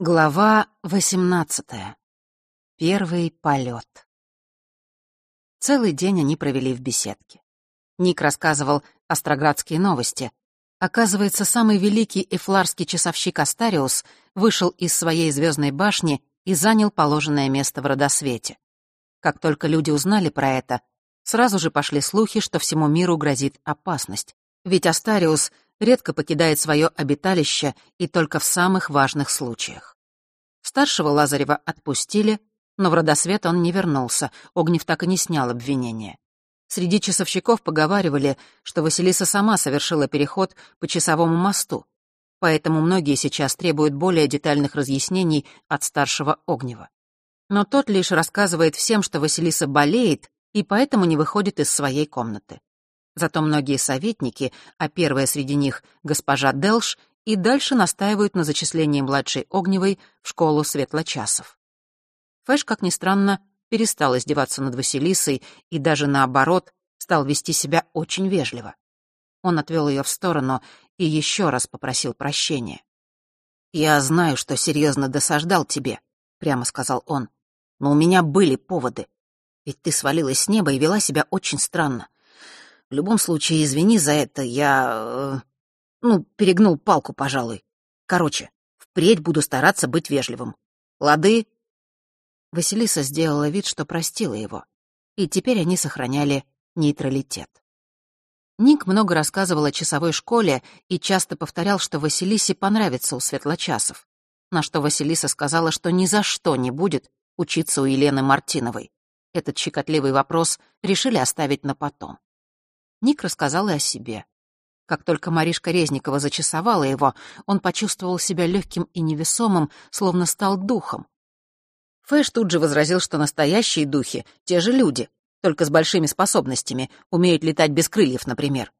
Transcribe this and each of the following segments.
Глава восемнадцатая. Первый полет. Целый день они провели в беседке. Ник рассказывал астроградские новости. Оказывается, самый великий эфларский часовщик Астариус вышел из своей звездной башни и занял положенное место в родосвете. Как только люди узнали про это, сразу же пошли слухи, что всему миру грозит опасность. Ведь Астариус редко покидает свое обиталище и только в самых важных случаях. Старшего Лазарева отпустили, но в родосвет он не вернулся, Огнев так и не снял обвинения. Среди часовщиков поговаривали, что Василиса сама совершила переход по часовому мосту, поэтому многие сейчас требуют более детальных разъяснений от старшего Огнева. Но тот лишь рассказывает всем, что Василиса болеет и поэтому не выходит из своей комнаты. Зато многие советники, а первая среди них — госпожа Делш, и дальше настаивают на зачислении младшей Огневой в школу светлочасов. Фэш, как ни странно, перестал издеваться над Василисой и даже наоборот стал вести себя очень вежливо. Он отвел ее в сторону и еще раз попросил прощения. «Я знаю, что серьезно досаждал тебе», — прямо сказал он. «Но у меня были поводы. Ведь ты свалилась с неба и вела себя очень странно. В любом случае, извини за это, я... Ну, перегнул палку, пожалуй. Короче, впредь буду стараться быть вежливым. Лады?» Василиса сделала вид, что простила его, и теперь они сохраняли нейтралитет. Ник много рассказывал о часовой школе и часто повторял, что Василисе понравится у светлочасов, на что Василиса сказала, что ни за что не будет учиться у Елены Мартиновой. Этот щекотливый вопрос решили оставить на потом. Ник рассказал и о себе. Как только Маришка Резникова зачесовала его, он почувствовал себя легким и невесомым, словно стал духом. Фэш тут же возразил, что настоящие духи — те же люди, только с большими способностями, умеют летать без крыльев, например.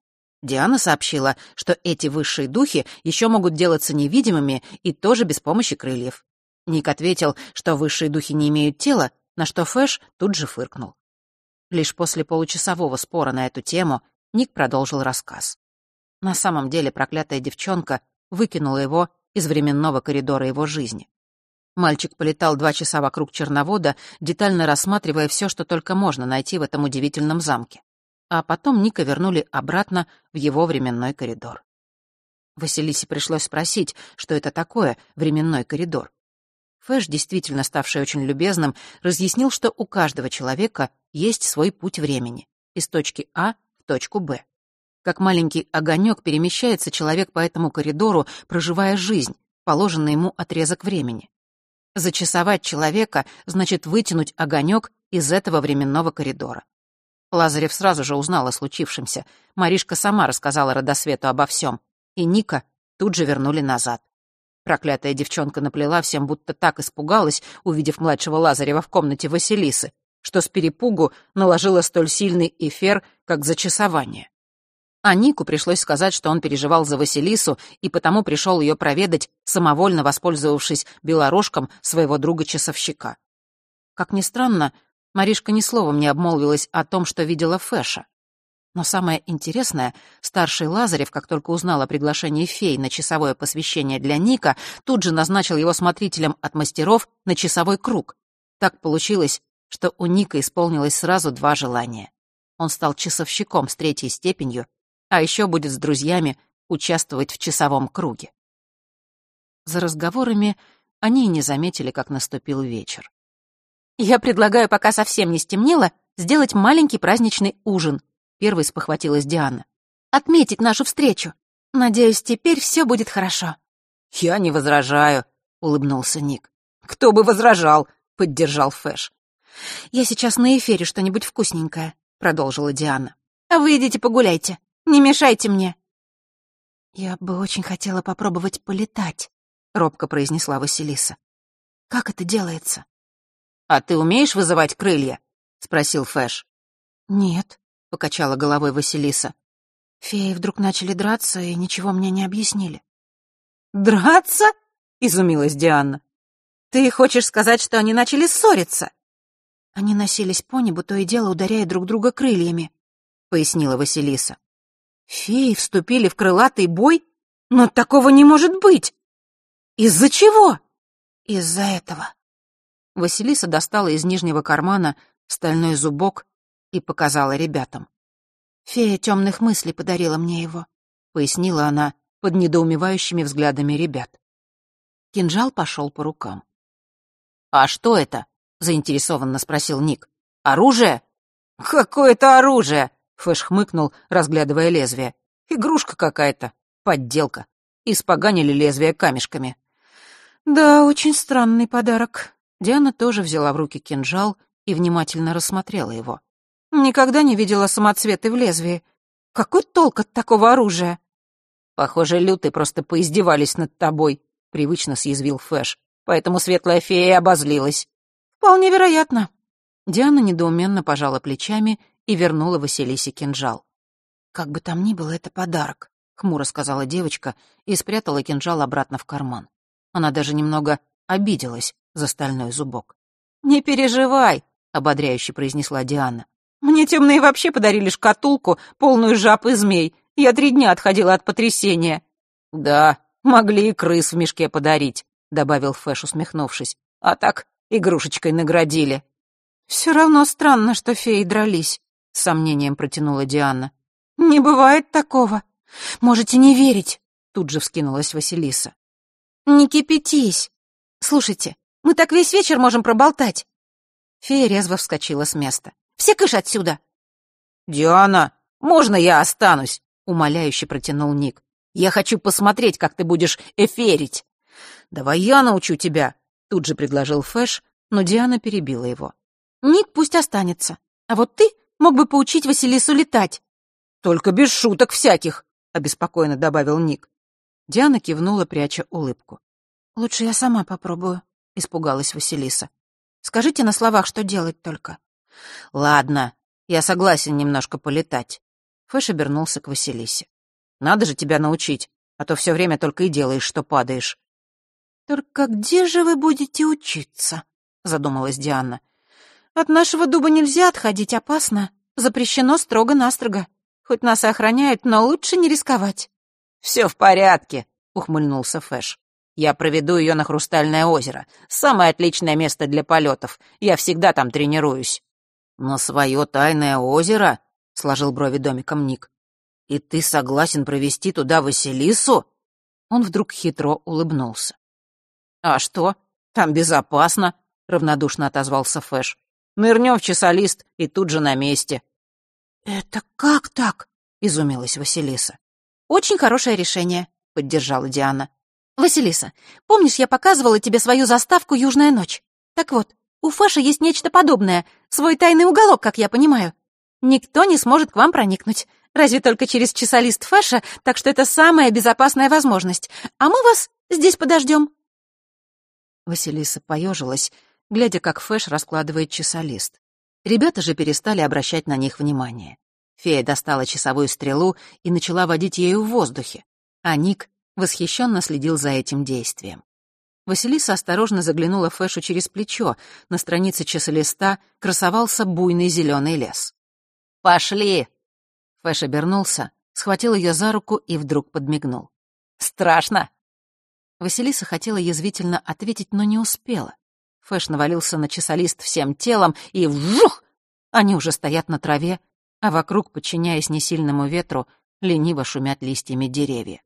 Диана сообщила, что эти высшие духи еще могут делаться невидимыми и тоже без помощи крыльев. Ник ответил, что высшие духи не имеют тела, на что Фэш тут же фыркнул. Лишь после получасового спора на эту тему Ник продолжил рассказ. На самом деле проклятая девчонка выкинула его из временного коридора его жизни. Мальчик полетал два часа вокруг Черновода, детально рассматривая все, что только можно найти в этом удивительном замке. А потом Ника вернули обратно в его временной коридор. Василисе пришлось спросить, что это такое временной коридор. Фэш, действительно ставший очень любезным, разъяснил, что у каждого человека есть свой путь времени из точки А в точку Б. Как маленький огонек перемещается человек по этому коридору, проживая жизнь, положенный ему отрезок времени. Зачесовать человека значит вытянуть огонек из этого временного коридора. Лазарев сразу же узнал о случившемся. Маришка сама рассказала Родосвету обо всем. И Ника тут же вернули назад. Проклятая девчонка наплела всем, будто так испугалась, увидев младшего Лазарева в комнате Василисы, что с перепугу наложила столь сильный эфир, как зачасование. А Нику пришлось сказать, что он переживал за Василису и потому пришел ее проведать, самовольно воспользовавшись белорожком своего друга-часовщика. Как ни странно, Маришка ни словом не обмолвилась о том, что видела Фэша. Но самое интересное, старший Лазарев, как только узнал о приглашении фей на часовое посвящение для Ника, тут же назначил его смотрителем от мастеров на часовой круг. Так получилось, что у Ника исполнилось сразу два желания. Он стал часовщиком с третьей степенью, а еще будет с друзьями участвовать в часовом круге. За разговорами они и не заметили, как наступил вечер. «Я предлагаю, пока совсем не стемнело, сделать маленький праздничный ужин», Первой спохватилась Диана. «Отметить нашу встречу. Надеюсь, теперь все будет хорошо». «Я не возражаю», — улыбнулся Ник. «Кто бы возражал?» — поддержал Фэш. «Я сейчас на эфире что-нибудь вкусненькое», — продолжила Диана. «А вы идите погуляйте. Не мешайте мне». «Я бы очень хотела попробовать полетать», — робко произнесла Василиса. «Как это делается?» «А ты умеешь вызывать крылья?» — спросил Фэш. «Нет», — покачала головой Василиса. Феи вдруг начали драться и ничего мне не объяснили. «Драться?» — изумилась Диана. «Ты хочешь сказать, что они начали ссориться?» Они носились по небу, то и дело ударяя друг друга крыльями, — пояснила Василиса. «Феи вступили в крылатый бой? Но такого не может быть! Из-за чего?» из-за этого». Василиса достала из нижнего кармана стальной зубок и показала ребятам. «Фея темных мыслей подарила мне его», — пояснила она под недоумевающими взглядами ребят. Кинжал пошел по рукам. «А что это?» — заинтересованно спросил Ник. «Оружие?» «Какое это оружие?» — Фэш хмыкнул, разглядывая лезвие. «Игрушка какая-то, подделка. Испоганили лезвие камешками». «Да, очень странный подарок». Диана тоже взяла в руки кинжал и внимательно рассмотрела его. «Никогда не видела самоцветы в лезвии. Какой толк от такого оружия?» «Похоже, люты просто поиздевались над тобой», — привычно съязвил Фэш. «Поэтому светлая фея обозлилась». «Вполне вероятно». Диана недоуменно пожала плечами и вернула Василисе кинжал. «Как бы там ни было, это подарок», — хмуро сказала девочка и спрятала кинжал обратно в карман. Она даже немного обиделась за стальной зубок. «Не переживай», — ободряюще произнесла Диана. «Мне темные вообще подарили шкатулку, полную жаб и змей. Я три дня отходила от потрясения». «Да, могли и крыс в мешке подарить», — добавил Фэш, усмехнувшись. «А так игрушечкой наградили». «Все равно странно, что феи дрались», — с сомнением протянула Диана. «Не бывает такого. Можете не верить», — тут же вскинулась Василиса. «Не кипятись. Слушайте, мы так весь вечер можем проболтать». Фея резво вскочила с места. «Все кыш отсюда!» «Диана, можно я останусь?» — умоляюще протянул Ник. «Я хочу посмотреть, как ты будешь эферить». «Давай я научу тебя», — тут же предложил Фэш, но Диана перебила его. «Ник пусть останется. А вот ты мог бы поучить Василису летать». «Только без шуток всяких», — обеспокоенно добавил Ник. Диана кивнула, пряча улыбку. «Лучше я сама попробую», — испугалась Василиса. «Скажите на словах, что делать только». «Ладно, я согласен немножко полетать». Фэш обернулся к Василисе. «Надо же тебя научить, а то все время только и делаешь, что падаешь». «Только где же вы будете учиться?» — задумалась Диана. «От нашего дуба нельзя отходить, опасно. Запрещено строго-настрого. Хоть нас и охраняют, но лучше не рисковать». «Все в порядке», — ухмыльнулся Фэш. «Я проведу ее на Хрустальное озеро. Самое отличное место для полетов. Я всегда там тренируюсь». «На свое тайное озеро?» — сложил брови домиком Ник. «И ты согласен провести туда Василису?» Он вдруг хитро улыбнулся. «А что? Там безопасно», — равнодушно отозвался Фэш. «Нырнем в часолист и тут же на месте». «Это как так?» — изумилась Василиса. «Очень хорошее решение», — поддержала Диана. «Василиса, помнишь, я показывала тебе свою заставку «Южная ночь»? Так вот, у Фэша есть нечто подобное, свой тайный уголок, как я понимаю. Никто не сможет к вам проникнуть, разве только через часолист Фэша, так что это самая безопасная возможность. А мы вас здесь подождем. Василиса поежилась, глядя, как Фэш раскладывает часолист. Ребята же перестали обращать на них внимание. Фея достала часовую стрелу и начала водить ею в воздухе, а Ник восхищенно следил за этим действием. Василиса осторожно заглянула Фэшу через плечо. На странице часолиста красовался буйный зеленый лес. «Пошли!» Фэш обернулся, схватил ее за руку и вдруг подмигнул. «Страшно!» Василиса хотела язвительно ответить, но не успела. Фэш навалился на часолист всем телом, и вжух! Они уже стоят на траве, а вокруг, подчиняясь несильному ветру, лениво шумят листьями деревья.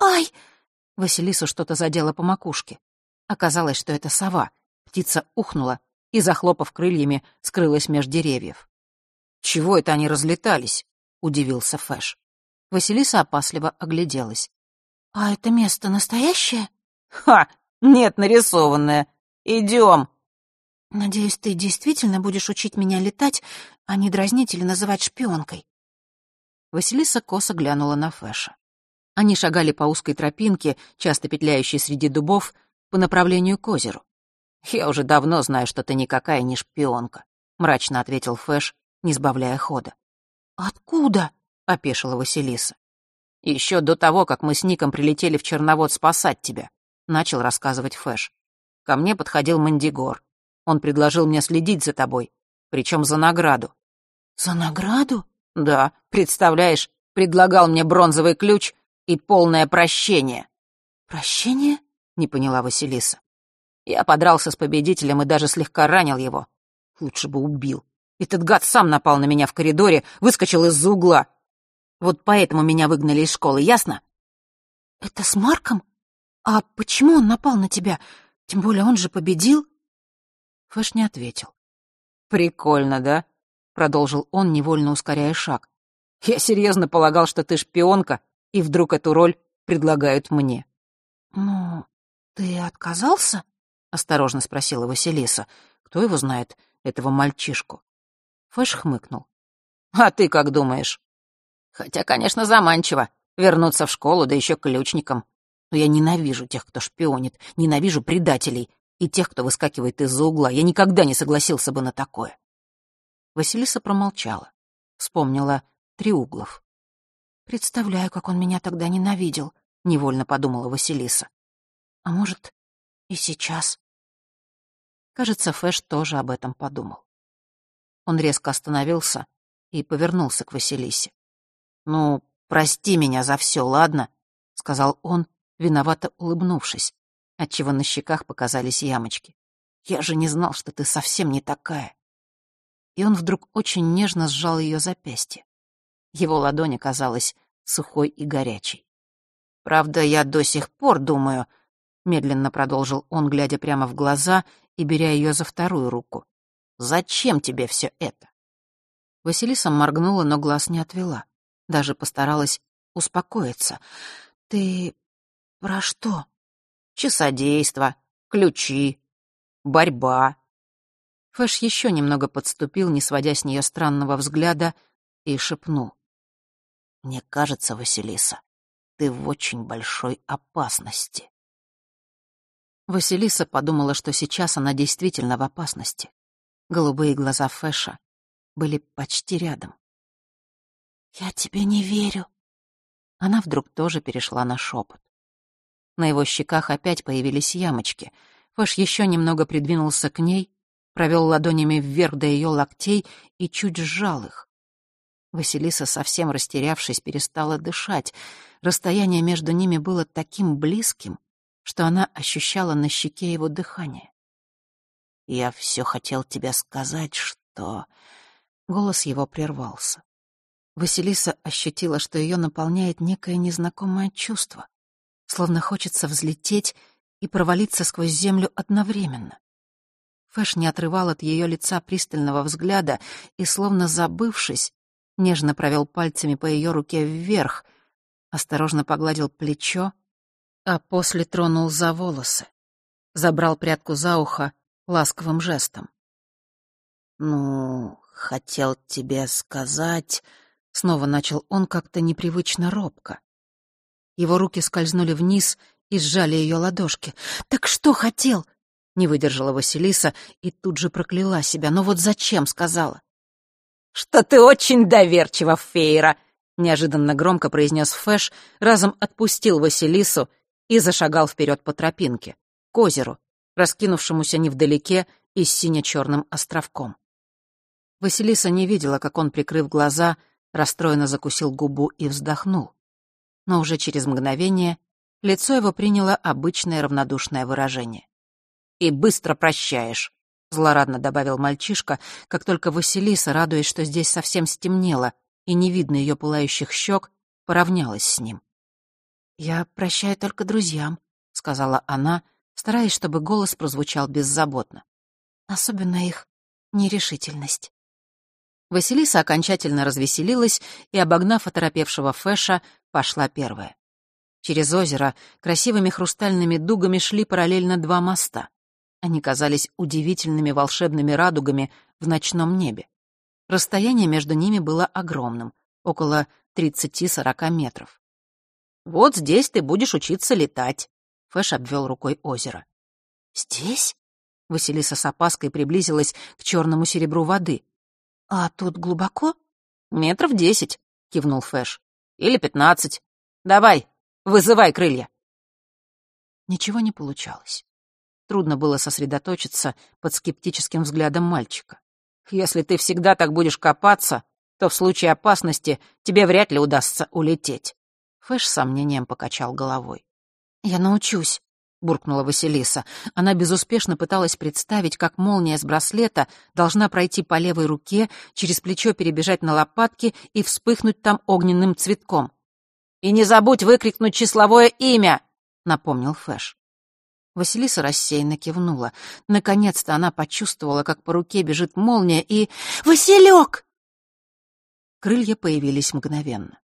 «Ай!» Василису что-то задело по макушке. Оказалось, что это сова. Птица ухнула и, захлопав крыльями, скрылась меж деревьев. «Чего это они разлетались?» — удивился Фэш. Василиса опасливо огляделась. «А это место настоящее?» «Ха! Нет, нарисованное. Идем!» «Надеюсь, ты действительно будешь учить меня летать, а не дразнить или называть шпионкой?» Василиса косо глянула на Фэша. Они шагали по узкой тропинке, часто петляющей среди дубов, по направлению к озеру. «Я уже давно знаю, что ты никакая не шпионка», — мрачно ответил Фэш, не сбавляя хода. «Откуда?» — опешила Василиса. Еще до того, как мы с Ником прилетели в Черновод спасать тебя», — начал рассказывать Фэш. «Ко мне подходил Мандигор. Он предложил мне следить за тобой, причем за награду». «За награду?» «Да, представляешь, предлагал мне бронзовый ключ и полное прощение». «Прощение?» — не поняла Василиса. Я подрался с победителем и даже слегка ранил его. Лучше бы убил. Этот гад сам напал на меня в коридоре, выскочил из-за угла. Вот поэтому меня выгнали из школы, ясно? Это с Марком? А почему он напал на тебя? Тем более он же победил. Фэш не ответил. Прикольно, да? Продолжил он, невольно ускоряя шаг. Я серьезно полагал, что ты шпионка, и вдруг эту роль предлагают мне. Ну, ты отказался? Осторожно спросила Василиса. Кто его знает, этого мальчишку? Фэш хмыкнул. А ты как думаешь? Хотя, конечно, заманчиво вернуться в школу, да еще ключником. Но я ненавижу тех, кто шпионит, ненавижу предателей и тех, кто выскакивает из-за угла. Я никогда не согласился бы на такое. Василиса промолчала. Вспомнила Триуглов. «Представляю, как он меня тогда ненавидел», — невольно подумала Василиса. «А может, и сейчас?» Кажется, Фэш тоже об этом подумал. Он резко остановился и повернулся к Василисе. «Ну, прости меня за все, ладно?» — сказал он, виновато улыбнувшись, отчего на щеках показались ямочки. «Я же не знал, что ты совсем не такая». И он вдруг очень нежно сжал ее запястье. Его ладонь оказалась сухой и горячей. «Правда, я до сих пор думаю...» — медленно продолжил он, глядя прямо в глаза и беря ее за вторую руку. «Зачем тебе все это?» Василиса моргнула, но глаз не отвела. Даже постаралась успокоиться. «Ты про что?» «Часодейство, ключи, борьба». Фэш еще немного подступил, не сводя с нее странного взгляда, и шепнул. «Мне кажется, Василиса, ты в очень большой опасности». Василиса подумала, что сейчас она действительно в опасности. Голубые глаза Фэша были почти рядом. «Я тебе не верю». Она вдруг тоже перешла на шепот. На его щеках опять появились ямочки. Фэш еще немного придвинулся к ней, провел ладонями вверх до ее локтей и чуть сжал их. Василиса, совсем растерявшись, перестала дышать. Расстояние между ними было таким близким, что она ощущала на щеке его дыхание. «Я все хотел тебе сказать, что...» Голос его прервался. Василиса ощутила, что ее наполняет некое незнакомое чувство, словно хочется взлететь и провалиться сквозь землю одновременно. Фэш не отрывал от ее лица пристального взгляда и, словно забывшись, нежно провел пальцами по ее руке вверх, осторожно погладил плечо, а после тронул за волосы, забрал прядку за ухо ласковым жестом. «Ну, хотел тебе сказать...» — снова начал он как-то непривычно робко. Его руки скользнули вниз и сжали ее ладошки. «Так что хотел?» — не выдержала Василиса и тут же прокляла себя. «Но вот зачем?» — сказала. «Что ты очень доверчива, Фейра!» — неожиданно громко произнес Фэш, разом отпустил Василису и зашагал вперед по тропинке, к озеру, раскинувшемуся невдалеке и с сине-черным островком. Василиса не видела, как он, прикрыв глаза, расстроенно закусил губу и вздохнул. Но уже через мгновение лицо его приняло обычное равнодушное выражение. «И быстро прощаешь», — злорадно добавил мальчишка, как только Василиса, радуясь, что здесь совсем стемнело и не видно ее пылающих щек, поравнялась с ним. «Я прощаю только друзьям», — сказала она, стараясь, чтобы голос прозвучал беззаботно. «Особенно их нерешительность». Василиса окончательно развеселилась и, обогнав оторопевшего Фэша, пошла первая. Через озеро красивыми хрустальными дугами шли параллельно два моста. Они казались удивительными волшебными радугами в ночном небе. Расстояние между ними было огромным, около 30-40 метров. Вот здесь ты будешь учиться летать. Фэш обвел рукой озеро. Здесь? Василиса с опаской приблизилась к черному серебру воды. А тут глубоко? Метров десять, кивнул Фэш. Или пятнадцать. Давай, вызывай крылья. Ничего не получалось. Трудно было сосредоточиться под скептическим взглядом мальчика. Если ты всегда так будешь копаться, то в случае опасности тебе вряд ли удастся улететь. Фэш с сомнением покачал головой. «Я научусь», — буркнула Василиса. Она безуспешно пыталась представить, как молния с браслета должна пройти по левой руке, через плечо перебежать на лопатки и вспыхнуть там огненным цветком. «И не забудь выкрикнуть числовое имя!» — напомнил Фэш. Василиса рассеянно кивнула. Наконец-то она почувствовала, как по руке бежит молния, и... «Василек!» Крылья появились мгновенно.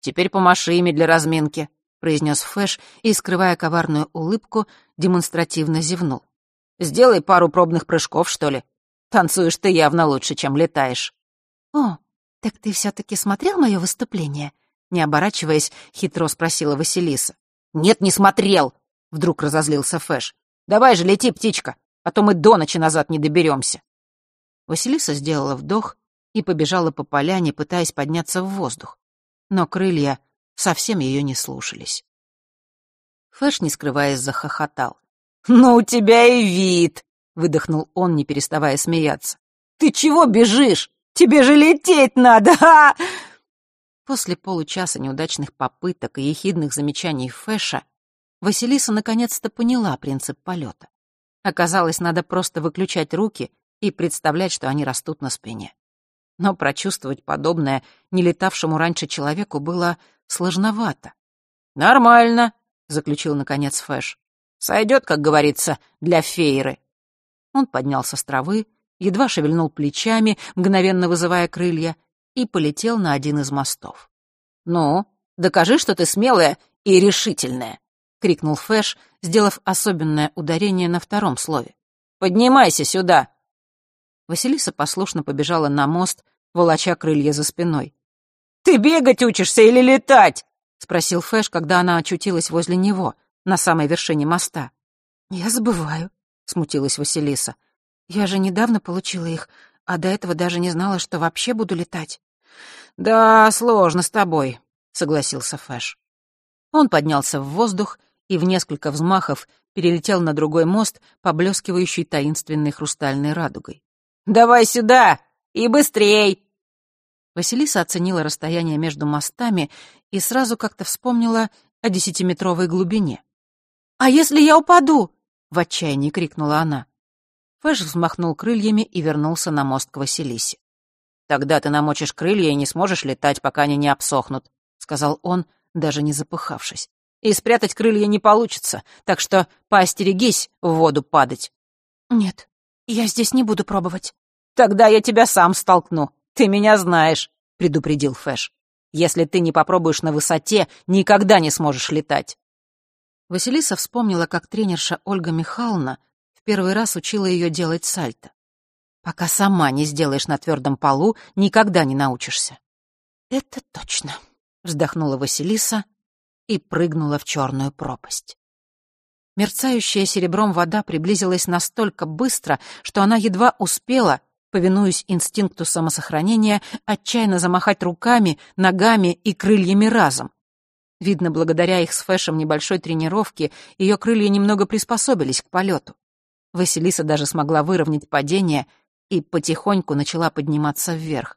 «Теперь помаши ими для разминки», произнес Фэш и, скрывая коварную улыбку, демонстративно зевнул. «Сделай пару пробных прыжков, что ли? Танцуешь ты явно лучше, чем летаешь». «О, так ты все-таки смотрел мое выступление?» Не оборачиваясь, хитро спросила Василиса. «Нет, не смотрел!» — вдруг разозлился Фэш. «Давай же лети, птичка, а то мы до ночи назад не доберемся». Василиса сделала вдох и побежала по поляне, пытаясь подняться в воздух. Но крылья совсем ее не слушались. Фэш, не скрываясь, захохотал. «Ну, у тебя и вид!» — выдохнул он, не переставая смеяться. «Ты чего бежишь? Тебе же лететь надо, а!» После получаса неудачных попыток и ехидных замечаний Фэша Василиса наконец-то поняла принцип полета. Оказалось, надо просто выключать руки и представлять, что они растут на спине. Но прочувствовать подобное не летавшему раньше человеку было сложновато. «Нормально», — заключил наконец Фэш. «Сойдет, как говорится, для фейры». Он поднялся с травы, едва шевельнул плечами, мгновенно вызывая крылья, и полетел на один из мостов. «Ну, докажи, что ты смелая и решительная», — крикнул Фэш, сделав особенное ударение на втором слове. «Поднимайся сюда!» Василиса послушно побежала на мост, волоча крылья за спиной. «Ты бегать учишься или летать?» — спросил Фэш, когда она очутилась возле него, на самой вершине моста. «Я забываю», — смутилась Василиса. «Я же недавно получила их, а до этого даже не знала, что вообще буду летать». «Да, сложно с тобой», — согласился Фэш. Он поднялся в воздух и в несколько взмахов перелетел на другой мост, поблескивающий таинственной хрустальной радугой. «Давай сюда! И быстрей!» Василиса оценила расстояние между мостами и сразу как-то вспомнила о десятиметровой глубине. «А если я упаду?» — в отчаянии крикнула она. Фэш взмахнул крыльями и вернулся на мост к Василисе. «Тогда ты намочишь крылья и не сможешь летать, пока они не обсохнут», — сказал он, даже не запыхавшись. «И спрятать крылья не получится, так что поостерегись в воду падать». «Нет, я здесь не буду пробовать». «Тогда я тебя сам столкну. «Ты меня знаешь», — предупредил Фэш. «Если ты не попробуешь на высоте, никогда не сможешь летать». Василиса вспомнила, как тренерша Ольга Михайловна в первый раз учила ее делать сальто. «Пока сама не сделаешь на твердом полу, никогда не научишься». «Это точно», — вздохнула Василиса и прыгнула в черную пропасть. Мерцающая серебром вода приблизилась настолько быстро, что она едва успела повинуясь инстинкту самосохранения, отчаянно замахать руками, ногами и крыльями разом. Видно, благодаря их с Фэшем небольшой тренировке, ее крылья немного приспособились к полету. Василиса даже смогла выровнять падение и потихоньку начала подниматься вверх.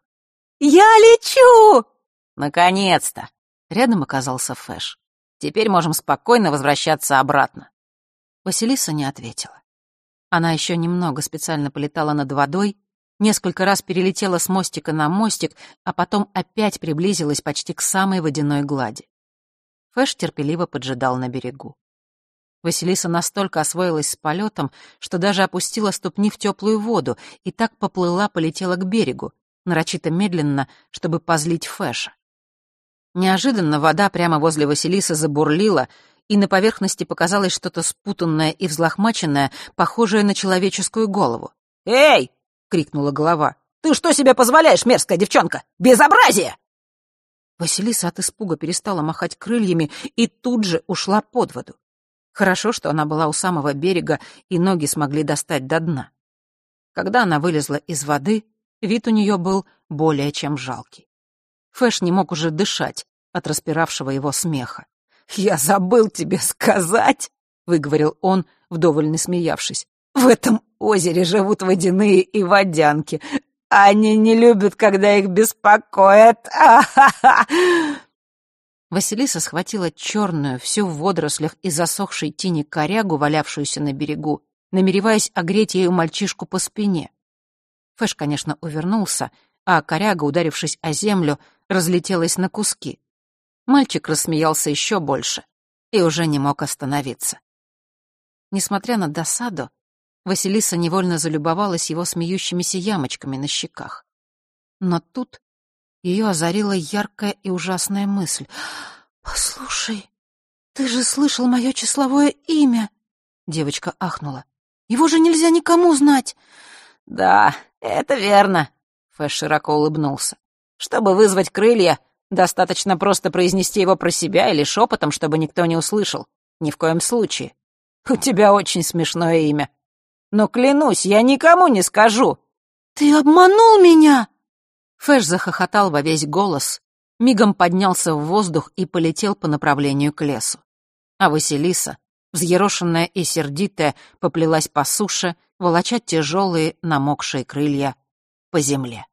«Я лечу!» «Наконец-то!» Рядом оказался Фэш. «Теперь можем спокойно возвращаться обратно». Василиса не ответила. Она еще немного специально полетала над водой, несколько раз перелетела с мостика на мостик, а потом опять приблизилась почти к самой водяной глади. Фэш терпеливо поджидал на берегу. Василиса настолько освоилась с полетом, что даже опустила ступни в теплую воду и так поплыла, полетела к берегу, нарочито медленно, чтобы позлить Фэша. Неожиданно вода прямо возле Василисы забурлила, и на поверхности показалось что-то спутанное и взлохмаченное, похожее на человеческую голову. «Эй, — крикнула голова. «Ты что себе позволяешь, мерзкая девчонка? Безобразие!» Василиса от испуга перестала махать крыльями и тут же ушла под воду. Хорошо, что она была у самого берега, и ноги смогли достать до дна. Когда она вылезла из воды, вид у нее был более чем жалкий. Фэш не мог уже дышать от распиравшего его смеха. «Я забыл тебе сказать», — выговорил он, вдоволь насмеявшись. «В этом озере живут водяные и водянки. Они не любят, когда их беспокоят. А-ха-ха!» Василиса схватила черную, всю в водорослях и засохшей тени корягу, валявшуюся на берегу, намереваясь огреть ею мальчишку по спине. Фэш, конечно, увернулся, а коряга, ударившись о землю, разлетелась на куски. Мальчик рассмеялся еще больше и уже не мог остановиться. Несмотря на досаду, Василиса невольно залюбовалась его смеющимися ямочками на щеках. Но тут ее озарила яркая и ужасная мысль. «Послушай, ты же слышал мое числовое имя!» Девочка ахнула. «Его же нельзя никому знать!» «Да, это верно», — Фэш широко улыбнулся. «Чтобы вызвать крылья, достаточно просто произнести его про себя или шепотом, чтобы никто не услышал. Ни в коем случае. У тебя очень смешное имя. Но клянусь, я никому не скажу». «Ты обманул меня!» Фэш захохотал во весь голос, мигом поднялся в воздух и полетел по направлению к лесу. А Василиса, взъерошенная и сердитая, поплелась по суше, волоча тяжелые намокшие крылья по земле.